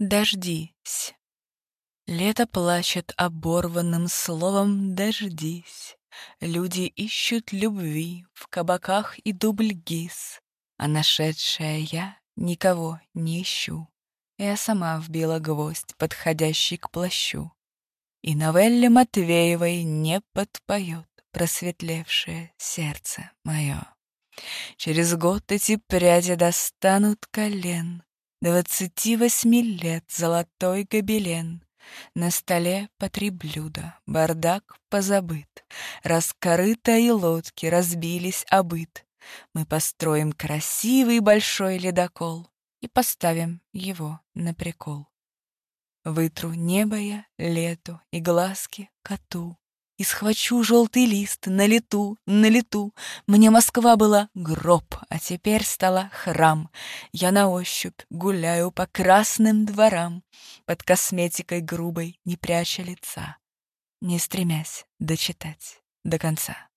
Дождись. Лето плачет оборванным словом «дождись». Люди ищут любви в кабаках и дубльгиз, А нашедшая я никого не ищу. Я сама вбила гвоздь, подходящий к плащу. И новелле Матвеевой не подпоет Просветлевшее сердце мое. Через год эти пряди достанут колен, Двадцати восьми лет золотой гобелен. На столе по три блюда, бардак позабыт, Раскорыто лодки разбились обыт. Мы построим красивый большой ледокол И поставим его на прикол. Вытру небо я, лету и глазки коту, и схвачу желтый лист на лету, на лету. Мне Москва была гроб, а теперь стала храм. Я на ощупь гуляю по красным дворам, Под косметикой грубой, не пряча лица, Не стремясь дочитать до конца.